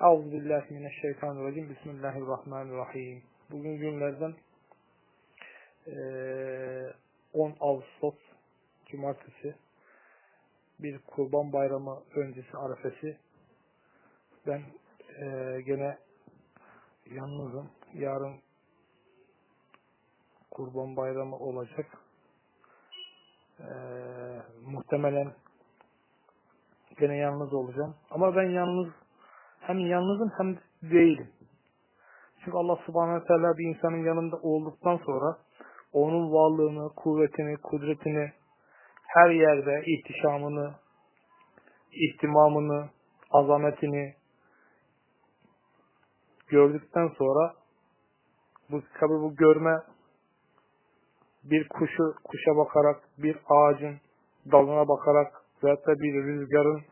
Euzubillahimineşşeytanirracim. Bismillahirrahmanirrahim. Bugün günlerden eee, 10 Ağustos Cumartesi bir kurban bayramı öncesi arefesi. Ben eee, gene yalnızım. Yarın kurban bayramı olacak. Eee, muhtemelen gene yalnız olacağım. Ama ben yalnız hem yalnızım hem de değilim. Çünkü Allah subhanahu teala bir insanın yanında olduktan sonra onun varlığını, kuvvetini, kudretini her yerde ihtişamını, ihtimamını, azametini gördükten sonra bu tabi bu görme bir kuşu kuşa bakarak, bir ağacın dalına bakarak veyahut da bir rüzgarın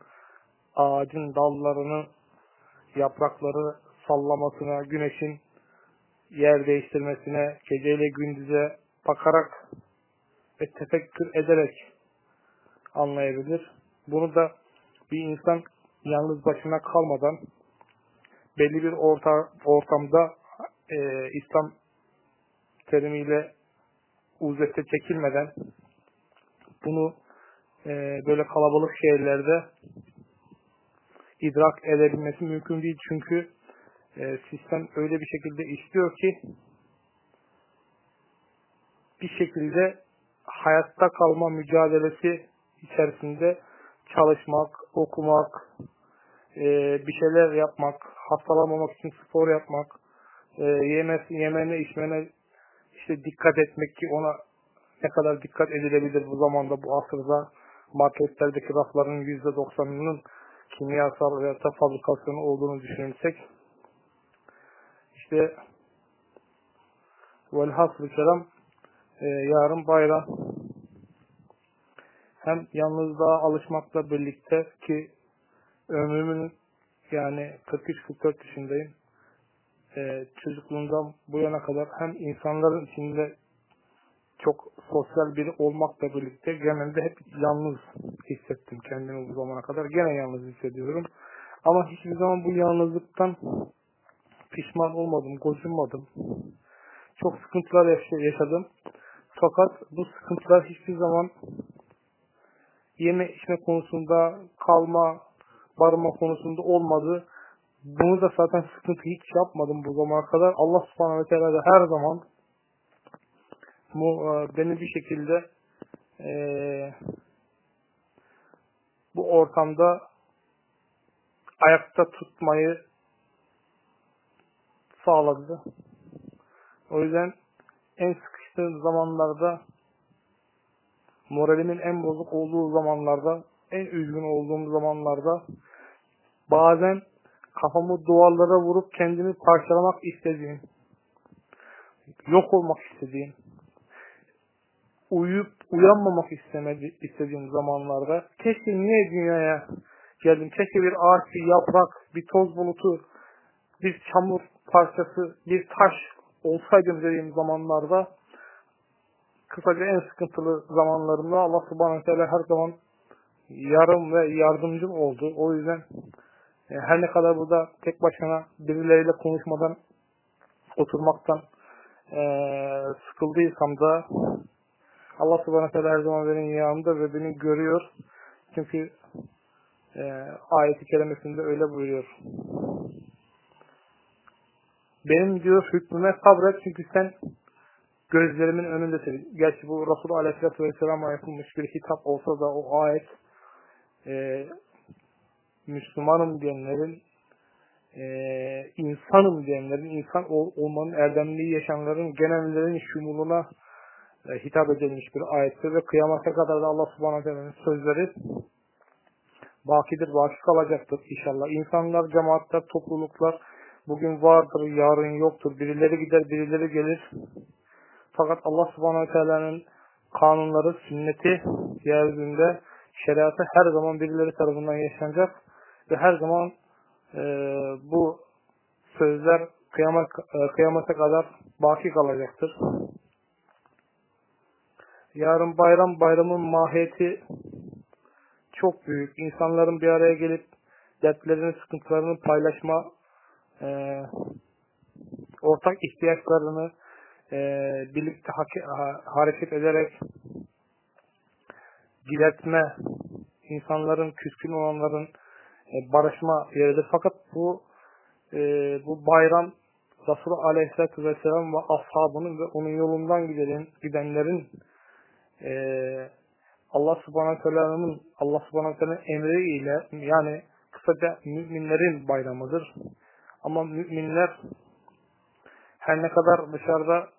ağacın dallarını yaprakları sallamasına, güneşin yer değiştirmesine, geceyle gündüze bakarak ve tefekkür ederek anlayabilir. Bunu da bir insan yalnız başına kalmadan belli bir orta, ortamda e, İslam terimiyle uzette çekilmeden bunu e, böyle kalabalık şehirlerde idrak edebilmesi mümkün değil. Çünkü e, sistem öyle bir şekilde işliyor ki bir şekilde hayatta kalma mücadelesi içerisinde çalışmak, okumak, e, bir şeyler yapmak, hastalamamak için spor yapmak, e, yeme, yemene, içmene işte dikkat etmek ki ona ne kadar dikkat edilebilir bu zamanda, bu asırda marketlerdeki rafların %90'ının kimyasal veya da fabrikasyonu olduğunu düşünürsek işte velhasıl kelam e, yarın bayram. Hem yalnızlığa alışmakla birlikte ki ömrümün yani 43-44 yaşındayım. E, çocukluğumdan bu yana kadar hem insanların içinde çok sosyal biri olmakla birlikte genelde hep yalnız hissettim kendimi bu zamana kadar. Gene yalnız hissediyorum. Ama hiçbir zaman bu yalnızlıktan pişman olmadım, gocunmadım. Çok sıkıntılar yaşadım. Fakat bu sıkıntılar hiçbir zaman yeme içme konusunda, kalma, barınma konusunda olmadı. Bunu da zaten sıkıntı hiç yapmadım bu zamana kadar. Allah subhanahu ve teala her zaman e, beni bir şekilde e, bu ortamda ayakta tutmayı sağladı. O yüzden en sıkıştığım zamanlarda moralimin en bozuk olduğu zamanlarda en üzgün olduğum zamanlarda bazen kafamı duvarlara vurup kendimi parçalamak istediğim yok olmak istediğim uyuyup uyanmamak istemedi, istediğim zamanlarda keşke niye dünyaya geldim? Keşke bir ağaç, bir yaprak, bir toz bulutu, bir çamur parçası, bir taş olsaydım dediğim zamanlarda kısaca en sıkıntılı zamanlarımda Allah subhanahu teala her zaman yarım ve yardımcım oldu. O yüzden e, her ne kadar burada tek başına birileriyle konuşmadan oturmaktan e, sıkıldıysam da Allah subhanahu teala her zaman benim yanımda ve beni görüyor. Çünkü e, ayeti kerimesinde öyle buyuruyor. Benim diyor hükmüme sabret çünkü sen gözlerimin önündesin. Gerçi bu Resulü Aleyhisselatü Vesselam'a yapılmış bir hitap olsa da o ayet e, Müslümanım diyenlerin e, insanım diyenlerin, insan ol, olmanın erdemliği yaşayanların genellerin şumuluna e, hitap edilmiş bir ayettir ve kıyamete kadar da Allah subhanahu teala'nın sözleri bakidir, baki kalacaktır inşallah. İnsanlar, cemaatler, topluluklar bugün vardır, yarın yoktur. Birileri gider, birileri gelir. Fakat Allah subhanahu teala'nın kanunları, sünneti yeryüzünde şeriatı her zaman birileri tarafından yaşanacak ve her zaman e, bu sözler kıyamet, e, kıyamete kadar baki kalacaktır. Yarın bayram, bayramın mahiyeti çok büyük. İnsanların bir araya gelip dertlerini, sıkıntılarını paylaşma e, ortak ihtiyaçlarını e, birlikte ha hareket ederek diletme, insanların küskün olanların e, barışma yeridir. Fakat bu e, bu bayram Resulü Aleyhisselatü Vesselam ve ashabının ve onun yolundan giden, gidenlerin e, Allah Subhanahu Teala'nın Allah Subhanahu Teala'nın emriyle yani kısaca müminlerin bayramıdır. Ama müminler her ne kadar dışarıda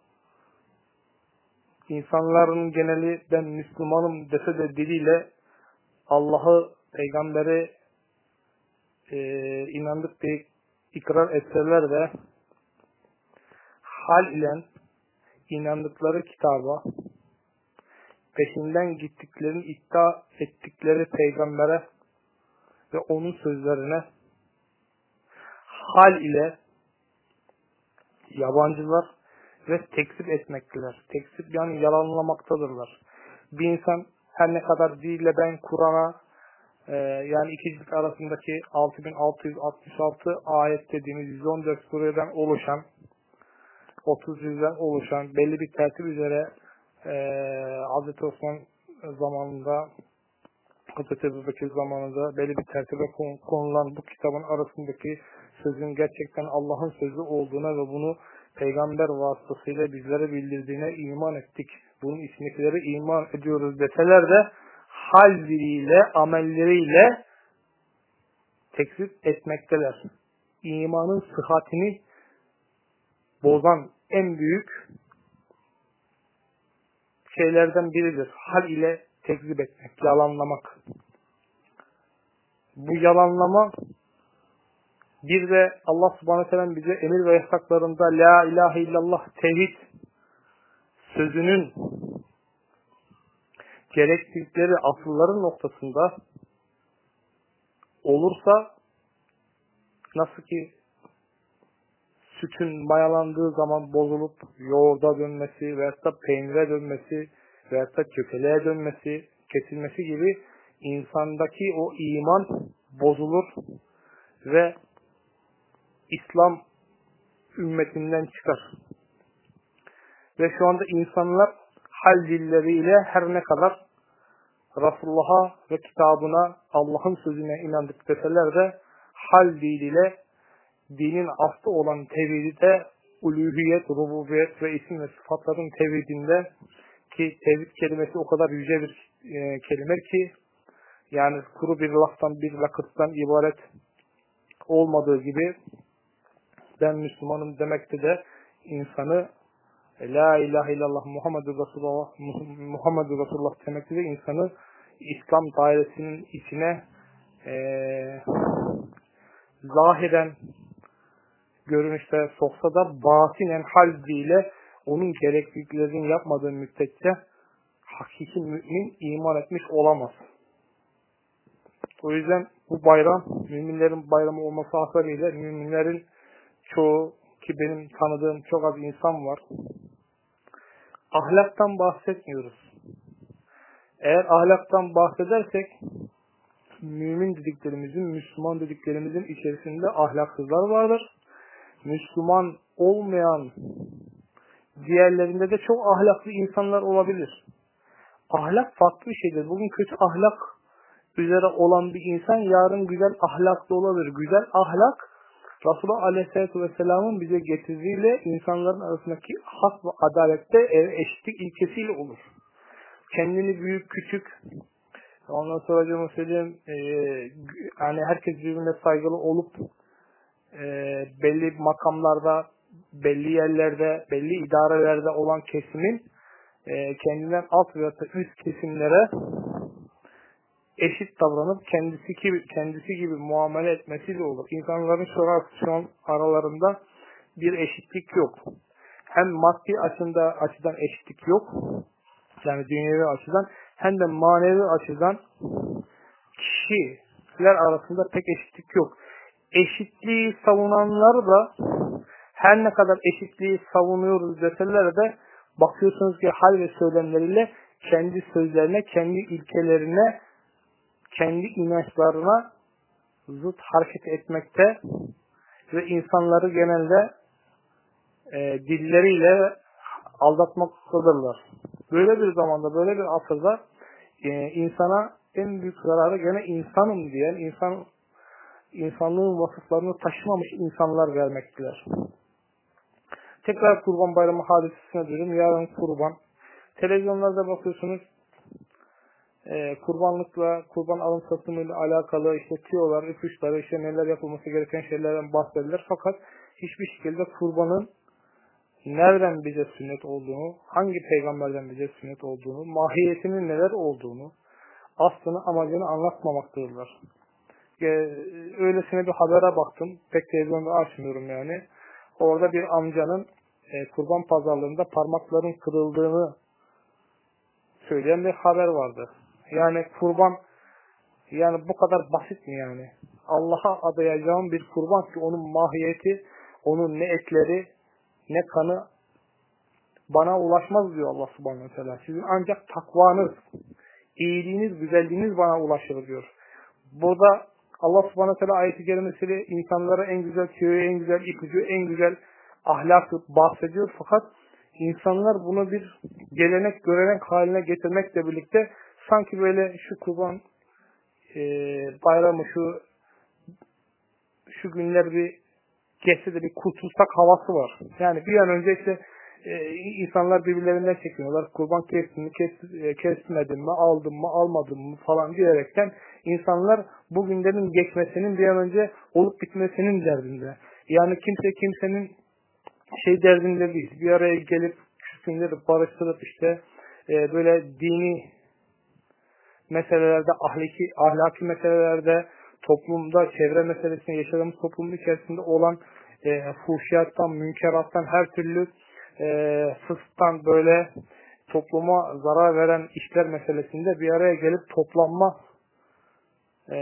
insanların geneli ben Müslümanım dese de diliyle Allah'ı, peygamberi e, inandık diye ikrar etseler de hal ile inandıkları kitaba peşinden gittiklerini iddia ettikleri peygambere ve onun sözlerine hal ile yabancılar ve tekzip etmektedir. Tekzip yani yalanlamaktadırlar. Bir insan her ne kadar dille ben Kur'an'a e, yani iki cilt arasındaki 6666 ayet dediğimiz 114 sureden oluşan 30 yüzden oluşan belli bir tertip üzere e, Hz. Osman zamanında Hz. Ebu zamanında belli bir tertibe konulan bu kitabın arasındaki sözün gerçekten Allah'ın sözü olduğuna ve bunu peygamber vasıtasıyla bizlere bildirdiğine iman ettik. Bunun içindekileri iman ediyoruz deseler de hal diliyle, amelleriyle tekzip etmekteler. İmanın sıhhatini bozan en büyük şeylerden biridir. Hal ile tekzip etmek, yalanlamak. Bu yalanlama bir de Allah subhanahu teala bize emir ve yasaklarında La ilahe illallah tevhid sözünün gerektirdikleri asılların noktasında olursa nasıl ki sütün mayalandığı zaman bozulup yoğurda dönmesi veyahut da peynire dönmesi veyahut da kökeleğe dönmesi, kesilmesi gibi insandaki o iman bozulur ve İslam ümmetinden çıkar. Ve şu anda insanlar hal dilleriyle her ne kadar Resulullah'a ve kitabına, Allah'ın sözüne inandık deseler de hal diliyle dinin aslı olan tevhidi uluhiyet, rububiyet ve isim ve sıfatların tevhidinde ki tevhid kelimesi o kadar yüce bir e, kelime ki yani kuru bir laftan bir lakıttan ibaret olmadığı gibi ben Müslümanım demekte de insanı La ilahe illallah Muhammedur Resulullah Muhammedur Resulullah demekte de insanı İslam dairesinin içine e, zahiren görünüşte soksa da batinen halbiyle onun gerekliliklerini yapmadığı müddetçe hakiki mümin iman etmiş olamaz. O yüzden bu bayram müminlerin bayramı olması hasebiyle müminlerin çoğu ki benim tanıdığım çok az insan var. Ahlaktan bahsetmiyoruz. Eğer ahlaktan bahsedersek mümin dediklerimizin, Müslüman dediklerimizin içerisinde ahlaksızlar vardır. Müslüman olmayan diğerlerinde de çok ahlaklı insanlar olabilir. Ahlak farklı bir şeydir. Bugün kötü ahlak üzere olan bir insan yarın güzel ahlaklı olabilir. Güzel ahlak Resulullah Aleyhisselatü Vesselam'ın bize getirdiğiyle insanların arasındaki hak ve adalette eşitlik ilkesiyle olur. Kendini büyük küçük ondan sonra hocam söyleyeyim e, yani herkes birbirine saygılı olup e, belli makamlarda belli yerlerde belli idarelerde olan kesimin e, kendinden alt veya üst kesimlere eşit davranıp kendisi gibi kendisi gibi muamele etmesiyle olur. İnsanların şu an, şu an aralarında bir eşitlik yok. Hem maddi açında açıdan eşitlik yok. Yani dünyevi açıdan hem de manevi açıdan kişiler arasında pek eşitlik yok. Eşitliği savunanlar da her ne kadar eşitliği savunuyoruz deseler de bakıyorsunuz ki hal ve söylemleriyle kendi sözlerine, kendi ilkelerine kendi inançlarına zıt hareket etmekte ve insanları genelde e, dilleriyle aldatmaktadırlar. Böyle bir zamanda, böyle bir asırda e, insana en büyük zararı gene insanım diyen, insan insanlığın vasıflarını taşımamış insanlar vermektedir. Tekrar kurban bayramı hadisesine dönüyorum. Yarın kurban. Televizyonlarda bakıyorsunuz e, kurbanlıkla, kurban alım satımıyla alakalı işte tiyolar, ipuçları, işte neler yapılması gereken şeylerden bahsedilir. Fakat hiçbir şekilde kurbanın nereden bize sünnet olduğunu, hangi peygamberden bize sünnet olduğunu, mahiyetinin neler olduğunu, aslını, amacını anlatmamaktadırlar. Ee, öylesine bir habere baktım. Pek televizyonda açmıyorum yani. Orada bir amcanın e, kurban pazarlığında parmakların kırıldığını söyleyen bir haber vardı. Yani kurban yani bu kadar basit mi yani? Allah'a adayacağım bir kurban ki onun mahiyeti, onun ne etleri, ne kanı bana ulaşmaz diyor Allah subhanahu teala. Sizin ancak takvanız, iyiliğiniz, güzelliğiniz bana ulaşır diyor. Burada Allah subhanahu teala ayeti kerimesiyle insanlara en güzel tüyoyu, en güzel ipucu, en güzel ahlakı bahsediyor. Fakat insanlar bunu bir gelenek, görenek haline getirmekle birlikte sanki böyle şu kurban e, bayramı, şu şu günler bir geçse de bir kurtulsak havası var. Yani bir an önce işte e, insanlar birbirlerinden çekiniyorlar. Kurban kestim mi, kes, e, kesmedim mi, aldım mı, almadım mı falan diyerekten insanlar bu günlerin geçmesinin bir an önce olup bitmesinin derdinde. Yani kimse kimsenin şey derdinde değil. Bir araya gelip küskünleri barıştırıp işte e, böyle dini meselelerde, ahlaki, ahlaki meselelerde, toplumda, çevre meselesinde yaşadığımız toplumun içerisinde olan e, fuhşiyattan, münkerattan, her türlü e, fısktan böyle topluma zarar veren işler meselesinde bir araya gelip toplanma e,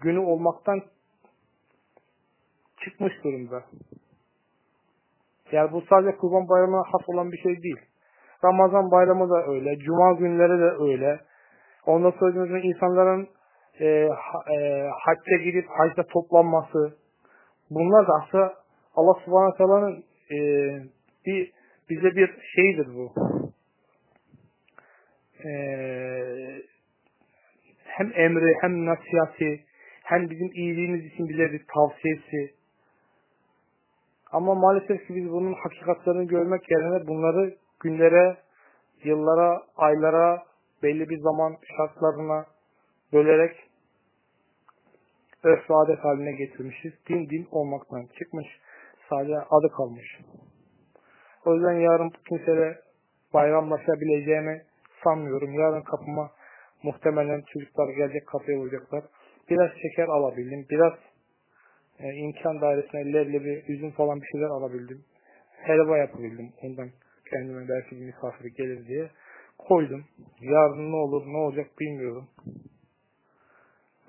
günü olmaktan çıkmış durumda. Yani bu sadece kurban bayramına has olan bir şey değil. Ramazan bayramı da öyle. Cuma günleri de öyle. Ondan sonra insanların e, e, hacca gidip hacda toplanması. Bunlar da aslında Allah subhanahu teala'nın e, bir bize bir şeydir bu. E, hem emri hem nasihati hem bizim iyiliğimiz için bize bir tavsiyesi. Ama maalesef ki biz bunun hakikatlerini görmek yerine bunları günlere, yıllara, aylara, belli bir zaman şartlarına bölerek örf ve adet haline getirmişiz. Din din olmaktan çıkmış. Sadece adı kalmış. O yüzden yarın kimseyle bayramlaşabileceğimi sanmıyorum. Yarın kapıma muhtemelen çocuklar gelecek kapıya vuracaklar. Biraz şeker alabildim. Biraz e, imkan dairesine leblebi, üzüm falan bir şeyler alabildim. Helva yapabildim ondan kendime belki bir misafir gelir diye koydum. Yarın ne olur ne olacak bilmiyorum.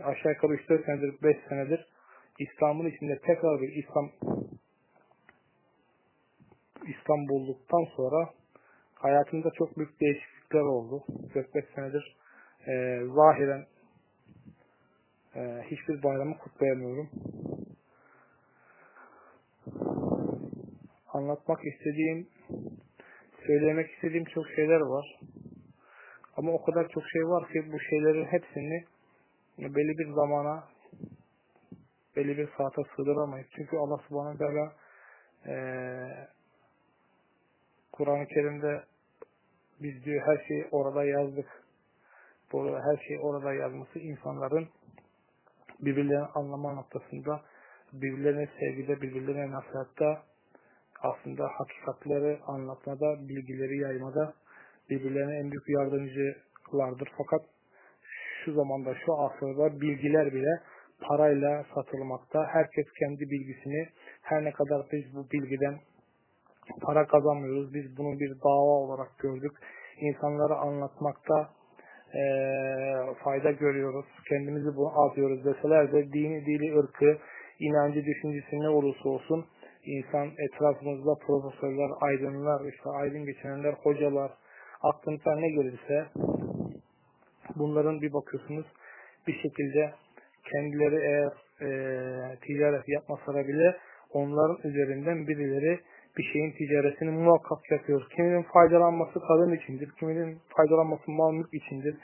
Aşağı yukarı 3-4 senedir 5 senedir İslam'ın içinde tekrar bir İslam İslam bulduktan sonra hayatımda çok büyük değişiklikler oldu. 4-5 senedir e, zahiren e, hiçbir bayramı kutlayamıyorum. Anlatmak istediğim söylemek istediğim çok şeyler var. Ama o kadar çok şey var ki bu şeylerin hepsini belli bir zamana belli bir saate sığdıramayız. Çünkü Allah subhanahu teala e, Kur'an-ı Kerim'de biz diyor her şeyi orada yazdık. Bu her şeyi orada yazması insanların birbirlerini anlama noktasında birbirlerine sevgide, birbirlerine nasihatta aslında hakikatleri anlatmada, bilgileri yaymada birbirlerine en büyük yardımcılardır. Fakat şu zamanda, şu asırda bilgiler bile parayla satılmakta. Herkes kendi bilgisini, her ne kadar biz bu bilgiden para kazanmıyoruz, biz bunu bir dava olarak gördük. İnsanlara anlatmakta e, fayda görüyoruz. Kendimizi bunu atıyoruz deseler de dini, dili, ırkı, inancı, düşüncesi ne olursa olsun insan etrafımızda profesörler, aydınlar, işte aydın geçenler, hocalar, aklınıza ne gelirse bunların bir bakıyorsunuz bir şekilde kendileri eğer e, ticaret yapmasalar bile onların üzerinden birileri bir şeyin ticaretini muhakkak yapıyor. Kiminin faydalanması kadın içindir, kiminin faydalanması mal mülk içindir,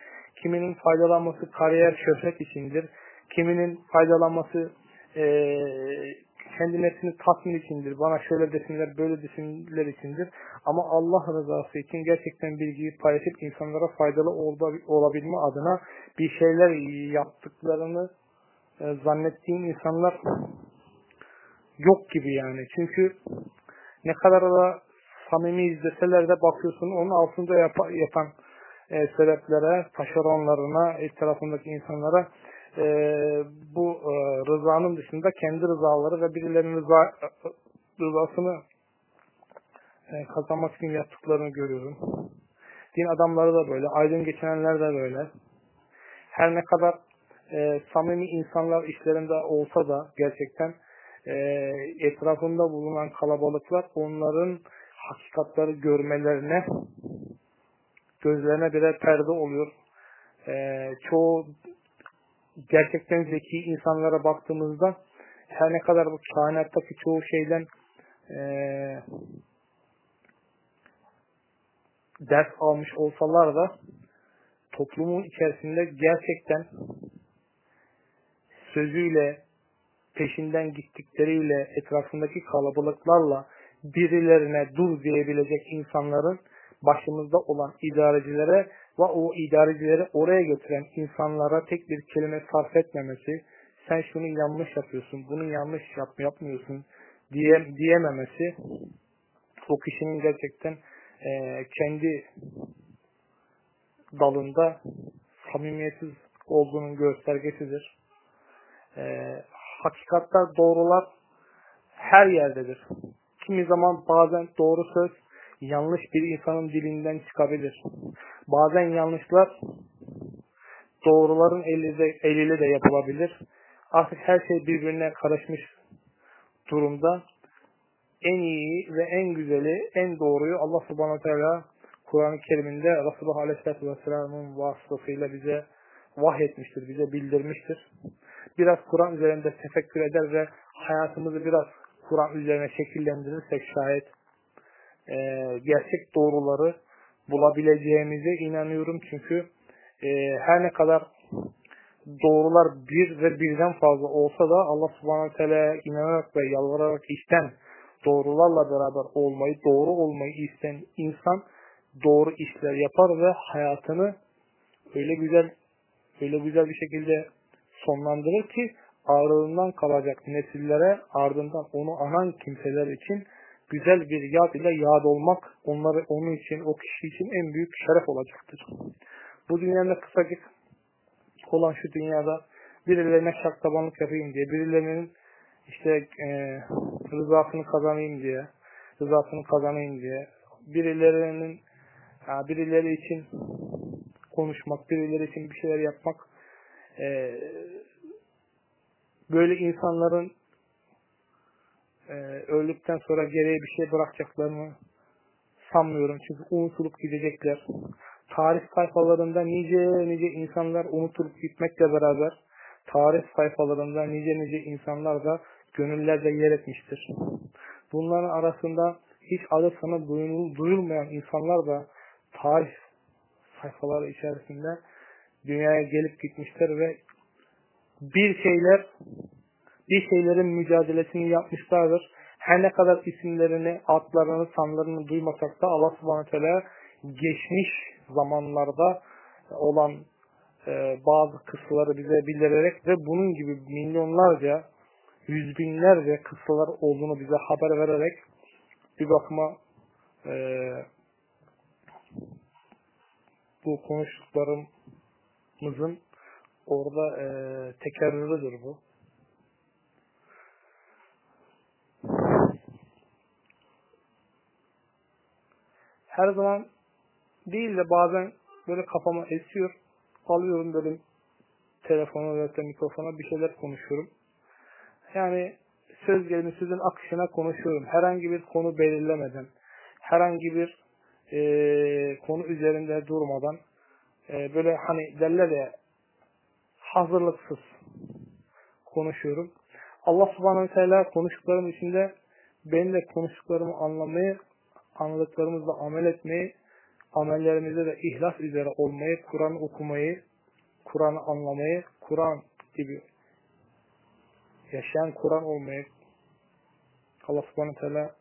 kiminin faydalanması kariyer şöhret içindir, kiminin faydalanması e, kendi nefsini tatmin içindir. Bana şöyle desinler, böyle desinler içindir. Ama Allah rızası için gerçekten bilgiyi paylaşıp insanlara faydalı olabilme adına bir şeyler yaptıklarını e, zannettiğim insanlar yok gibi yani. Çünkü ne kadar da samimi izleseler de bakıyorsun onun altında yap yapan e, sebeplere, taşeronlarına, etrafındaki insanlara e, bu e, rızanın dışında kendi rızaları ve birilerinin rıza, rızasını e, kazanmak için yaptıklarını görüyorum. Din adamları da böyle, aydın geçenler de böyle. Her ne kadar e, samimi insanlar işlerinde olsa da gerçekten e, etrafında bulunan kalabalıklar onların hakikatları görmelerine gözlerine birer perde oluyor. E, çoğu gerçekten zeki insanlara baktığımızda her ne kadar bu kainattaki çoğu şeyden e, ders almış olsalar da toplumun içerisinde gerçekten sözüyle, peşinden gittikleriyle, etrafındaki kalabalıklarla birilerine dur diyebilecek insanların başımızda olan idarecilere ve o idarecileri oraya götüren insanlara tek bir kelime sarf etmemesi, sen şunu yanlış yapıyorsun, bunu yanlış yap, yapmıyorsun diye, diyememesi o kişinin gerçekten e, kendi dalında samimiyetsiz olduğunun göstergesidir. E, hakikatler, doğrular her yerdedir. Kimi zaman bazen doğru söz yanlış bir insanın dilinden çıkabilir. Bazen yanlışlar doğruların eliyle, eliyle de yapılabilir. Artık her şey birbirine karışmış durumda. En iyi ve en güzeli, en doğruyu Allah subhanahu teala Kur'an-ı Kerim'inde Resulullah aleyhissalatü vesselamın vasıtasıyla bize vahyetmiştir, bize bildirmiştir. Biraz Kur'an üzerinde tefekkür eder ve hayatımızı biraz Kur'an üzerine şekillendirirsek şayet e, gerçek doğruları bulabileceğimize inanıyorum. Çünkü e, her ne kadar doğrular bir ve birden fazla olsa da Allah subhanahu teala inanarak ve yalvararak işten doğrularla beraber olmayı, doğru olmayı isteyen insan doğru işler yapar ve hayatını öyle güzel öyle güzel bir şekilde sonlandırır ki ağrılığından kalacak nesillere ardından onu anan kimseler için güzel bir yad ile yad olmak onları onun için, o kişi için en büyük şeref olacaktır. Bu dünyada kısacık olan şu dünyada birilerine şarttabanlık yapayım diye, birilerinin işte e, rızasını kazanayım diye, rızasını kazanayım diye, birilerinin birileri için konuşmak, birileri için bir şeyler yapmak e, böyle insanların e, öldükten sonra geriye bir şey bırakacaklarını sanmıyorum. Çünkü unutulup gidecekler. Tarih sayfalarında nice nice insanlar unutulup gitmekle beraber tarih sayfalarında nice nice insanlar da gönüllerde yer etmiştir. Bunların arasında hiç adı sana duyulmayan insanlar da tarih sayfaları içerisinde dünyaya gelip gitmişler ve bir şeyler bir şeylerin mücadelesini yapmışlardır. Her ne kadar isimlerini, adlarını, sanlarını duymasak da Allah subhanahu teala geçmiş zamanlarda olan e, bazı kıssaları bize bildirerek ve bunun gibi milyonlarca, yüz binlerce kıssalar olduğunu bize haber vererek bir bakıma e, bu konuştuklarımızın orada e, tekerrürüdür bu. her zaman değil de bazen böyle kafama esiyor. Alıyorum böyle telefonu veya mikrofona bir şeyler konuşuyorum. Yani söz gelimi sözün akışına konuşuyorum. Herhangi bir konu belirlemeden, herhangi bir e, konu üzerinde durmadan e, böyle hani derler ya hazırlıksız konuşuyorum. Allah subhanahu teala konuştuklarım içinde benim de konuştuklarımı anlamayı, anladıklarımızla amel etmeyi, amellerimizde de ihlas üzere olmayı, Kur'an okumayı, Kur'an'ı anlamayı, Kur'an gibi yaşayan Kur'an olmayı Allah subhanahu teala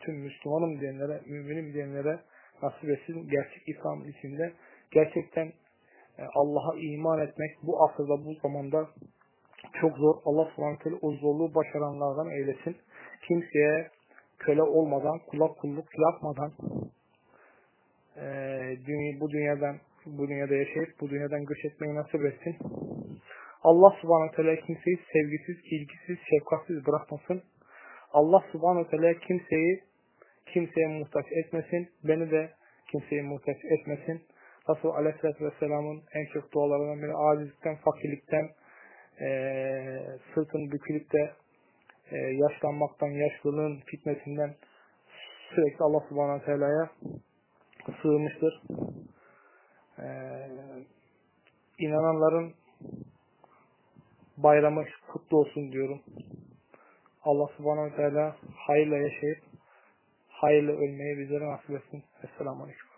tüm Müslümanım diyenlere, müminim diyenlere nasip etsin. Gerçek İslam içinde gerçekten e, Allah'a iman etmek bu asırda, bu zamanda çok zor. Allah subhanahu o zorluğu başaranlardan eylesin. Kimseye köle olmadan, kulak kulluk yapmadan e, bu dünyadan bu dünyada yaşayıp bu dünyadan göç etmeyi nasip etsin. Allah subhanahu teala kimseyi sevgisiz, ilgisiz, şefkatsiz bırakmasın. Allah subhanahu teala kimseyi kimseye muhtaç etmesin. Beni de kimseye muhtaç etmesin. Resul Aleyhisselatü Vesselam'ın en çok dualarından biri acizlikten, fakirlikten, e, sırtın bükülüp de e, yaşlanmaktan, yaşlılığın fitnesinden sürekli Allah subhanahu teala'ya sığınmıştır. E, inananların bayramı kutlu olsun diyorum. Allah subhanahu teala hayırla yaşayıp hayırla ölmeyi bizlere nasip etsin. Esselamu Aleyküm.